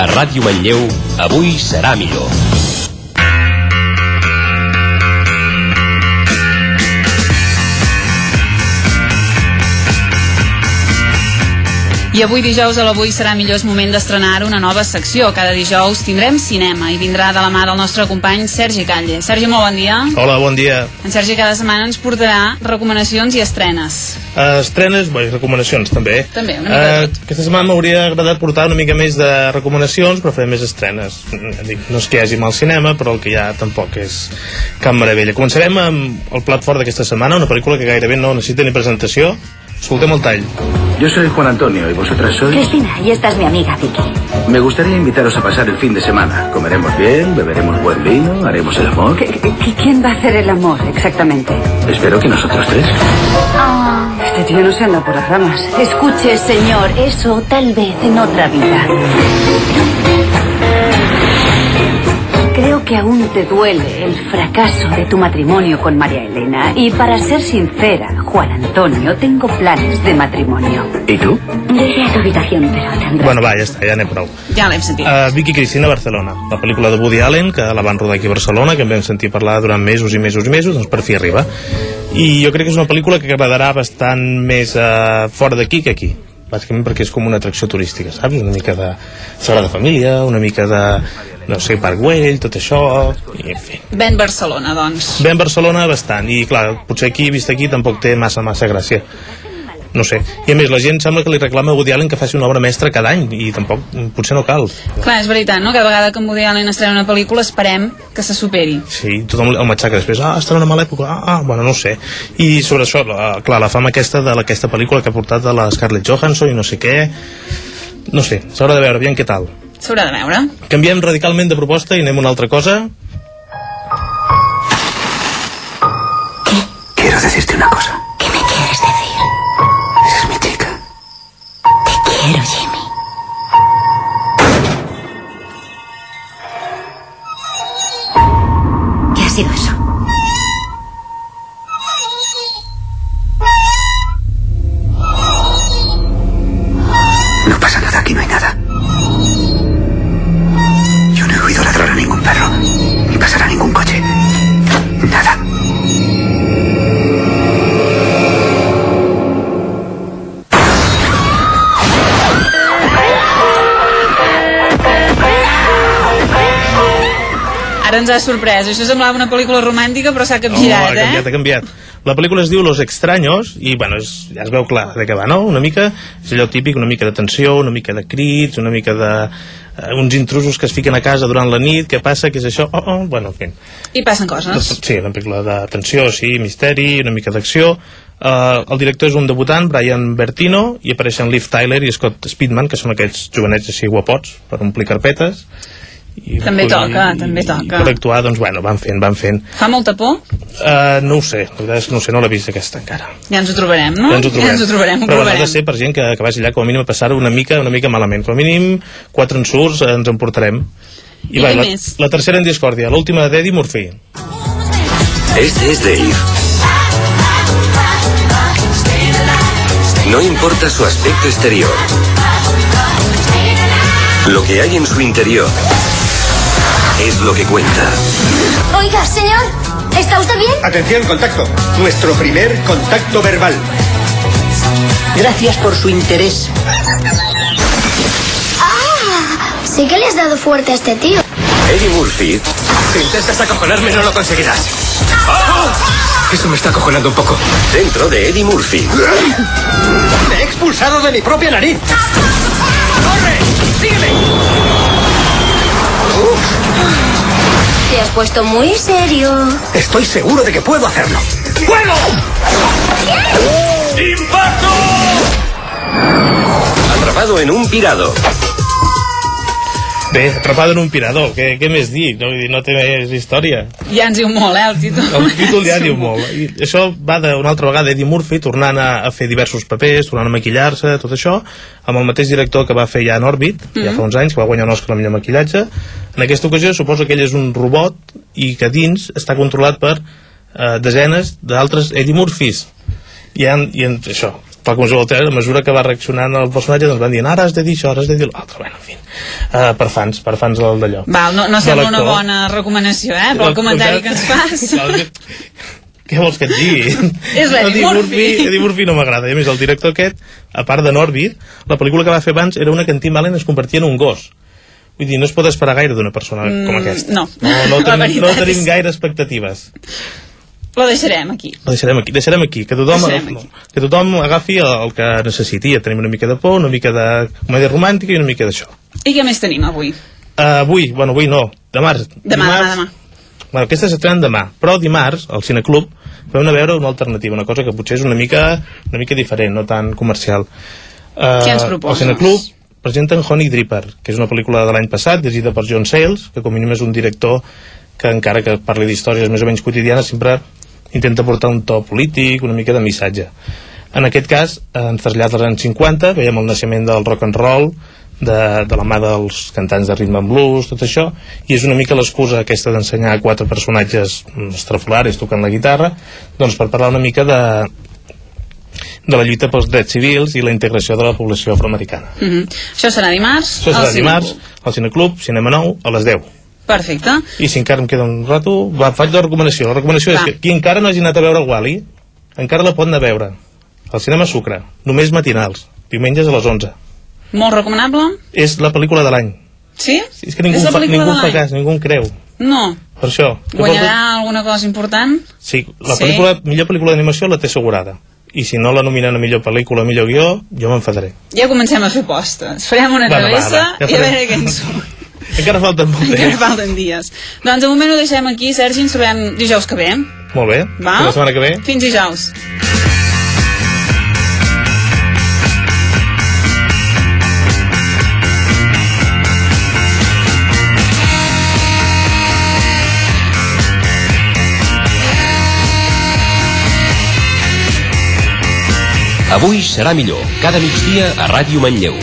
A Ràdio Manlleu, avui serà millor. I avui dijous a l'Avui serà millor és moment d'estrenar una nova secció. Cada dijous tindrem cinema i vindrà de la mà del nostre company Sergi Calle. Sergi, molt bon dia. Hola, bon dia. En Sergi cada setmana ens portarà recomanacions i estrenes. Uh, estrenes, bé, recomanacions també. També, una mica tot. Aquesta setmana m'hauria agradat portar una mica més de recomanacions, però faré més estrenes. Dic, no és que hi hagi mal cinema, però el que hi ha tampoc és cap meravella. Començarem amb el plat fort d'aquesta setmana, una pel·lícula que gairebé no necessita ni presentació. Escoltem el tall. Yo soy Juan Antonio y vosotras sois... Cristina, y esta es mi amiga Vicky. Me gustaría invitaros a pasar el fin de semana. Comeremos bien, beberemos buen vino, haremos el amor. ¿Qué- qué- ¿Quién va a hacer el amor exactamente? Espero que nosotros tres. Este tío no se anda por las ramas. Escuche, señor, eso tal vez en otra vida. Creo que aún te duele el fracaso de tu matrimonio con María Elena. Y para ser sincera, Juan Antonio, tengo planes de matrimonio. ¿Y tú? Yo iré a tu habitación, pero tendrás... Bueno, va, ja està, ja n'he prou. Ja l'hem sentit. Uh, Vicky Cristina Barcelona, la pel·lícula de Woody Allen, que la van rodar aquí a Barcelona, que en vam sentir parlar durant mesos i mesos i mesos, doncs per fi arriba. I jo crec que és una pel·lícula que agradarà bastant més uh, fora d'aquí que aquí bàsicament perquè és com una atracció turística, saps? Una mica de Sagrada Família, una mica de, no sé, Parc Güell, tot això, i en fi. Ben Barcelona, doncs. Ve en Barcelona bastant, i clar, potser aquí, vist aquí, tampoc té massa, massa gràcia. No sé. I a més, la gent sembla que li reclama a Woody Allen que faci una obra mestra cada any, i tampoc, potser no cal. Clar, és veritat, no? Cada vegada que en Woody Allen estrena una pel·lícula esperem que se superi. Sí, tothom el matxaca després, ah, està en una mala època, ah, ah, bueno, no sé. I sobre això, la, clar, la fama aquesta de la- aquesta pel·lícula que ha portat a la Scarlett Johansson i no sé què, no sé, s'haurà de veure, aviam què tal. S'haurà de veure. Canviem radicalment de proposta i anem a una altra cosa. Quiero decirte una cosa. ¿Qué me quieres decir? Eres mi chica. Te quiero, Jimmy. ¿Qué ha sido eso? Ara ens ha sorprès. Això semblava una pel·lícula romàntica, però s'ha Oh, capgirat, ha canviat, ha eh? canviat. La pel·lícula es diu Los Extraños i, bueno, és, ja es veu clar de què va, no? Una mica, és allò típic, una mica de tensió, una mica de crits, una mica de... Uh, uns intrusos que es fiquen a casa durant la nit, què passa, què és això? Oh, oh, bueno, en fi. I passen coses. Sí, una pel·lícula de tensió, sí, misteri, una mica d'acció. Uh, el director és un debutant, Brian Bertino, i apareixen Liv Tyler i Scott Speedman, que són aquests jovenets així guapots per omplir carpetes. I, També toca, també toca. I per actuar, doncs, bueno, van fent, van fent. Fa molta por? Uh, no ho sé, la veritat és que no ho sé, no l'he vist aquesta encara. Ja ens ho trobarem, no? Ja ens ho trobem. Ja ens ho trobarem, ho Però bueno, ha de ser per gent que, que vagi allà com a mínim a passar una mica una mica malament. Com a mínim, quatre ensurts eh, ens en portarem. I va, què la, més? la tercera en discòrdia, l'última d'Eddie Murphy. Este es Dave. No importa su aspecto exterior. Lo que hay en su interior es lo que cuenta. Oiga, señor, ¿está usted bien? Atención, contacto. Nuestro primer contacto verbal. Gracias por su interés. Ah, sí que le has dado fuerte a este tío. Eddie Murphy Si intentas acojonarme, no lo conseguirás. Eso me está acojonando un poco. dentro de Eddie Murphy. Me he expulsado de mi propia nariz. ¡Corre! ¡Sígueme! Te has puesto muy serio. Estoy seguro de que puedo hacerlo. ¡Puedo! Atrapado en un pirado. Bé, atrapado en un pirador, què, què més dir? No, no té més història. Ja ens diu molt, eh, el títol. El títol ja diu molt. I això va d'una altra vegada Eddie Murphy tornant a, a fer diversos papers, tornant a maquillar-se, tot això, amb el mateix director que va fer ja en Orbit, mm -hmm. ja fa uns anys, que va guanyar un Oscar al millor maquillatge. En aquesta ocasió suposo que ell és un robot i que dins està controlat per eh, desenes d'altres Eddie Murphys. I, en, i en, això, tal com trailer, a mesura que va reaccionant el personatge doncs van dient ara has de dir això, ara has de dir l'altre bueno, en fi, uh, per fans, per fans del- d'allò Val, no, no sembla una bona recomanació, eh? Pel El- comentari que ens fas. què vols que et digui? És Eddie Murphy. Eddie Murphy no m'agrada. I a més, el director aquest, a part de Norbit, la pel·lícula que va fer abans era una que en Tim Allen es convertia en un gos. Vull dir, no es pot esperar gaire d'una persona Mm, com aquesta. no. No, no, tenim, no tenim gaire expectatives. Lo deixarem aquí. Ho deixarem aquí, deixarem aquí, que tothom, Deixarem aquí. que tothom agafi el, el que necessiti. Ja tenim una mica de por, una mica de comèdia romàntica i una mica d'això. I què més tenim avui? Uh, avui, bueno, avui no, demà. Demà, demà, demà. Bueno, aquesta s'estrena demà, però dimarts, al Cineclub, vam anar a veure una alternativa, una cosa que potser és una mica, una mica diferent, no tan comercial. Uh, Què ens proposes? Al Cineclub presenten Honey Dripper, que és una pel·lícula de l'any passat, dirigida per John Sayles, que com mínim és un director que encara que parli d'històries més o menys quotidianes sempre intenta portar un to polític, una mica de missatge. En aquest cas, eh, ens trasllada als anys 50, veiem el naixement del rock and roll, de, de la mà dels cantants de and blues, tot això, i és una mica l'excusa aquesta d'ensenyar a quatre personatges mm, estrafolaris tocant la guitarra, doncs per parlar una mica de, de la lluita pels drets civils i la integració de la població afroamericana. Mm -hmm. Això serà dimarts? Això serà al dimarts Cineclub. al Cineclub, Cinema Nou, a les 10. Perfecte. I si encara em queda un rato, va, faig la recomanació. La recomanació Va. és que qui encara no hagi anat a veure Wally, encara la pot anar a veure. Al cinema Sucre, només matinals, diumenges a les 11. Molt recomanable? És la pel·lícula de l'any. Sí? És que ningú, és fa, ningú fa cas, ningú creu. No. Per això. Guanyarà alguna cosa important? Sí, la Sí. pel·lícula, millor pel·lícula d'animació la té assegurada. I si no la nominen a millor pel·lícula, millor guió, jo m'enfadaré. Ja comencem a fer postes. Farem una Bueno, va, travessa va, ja i a veure què ens surt. Encara falten molt Encara temps. falten dies. Doncs de moment ho deixem aquí, Sergi, ens trobem dijous que ve. Molt bé. Va? Fins la setmana que ve. Fins dijous. Avui serà millor. Cada migdia a Ràdio Manlleu.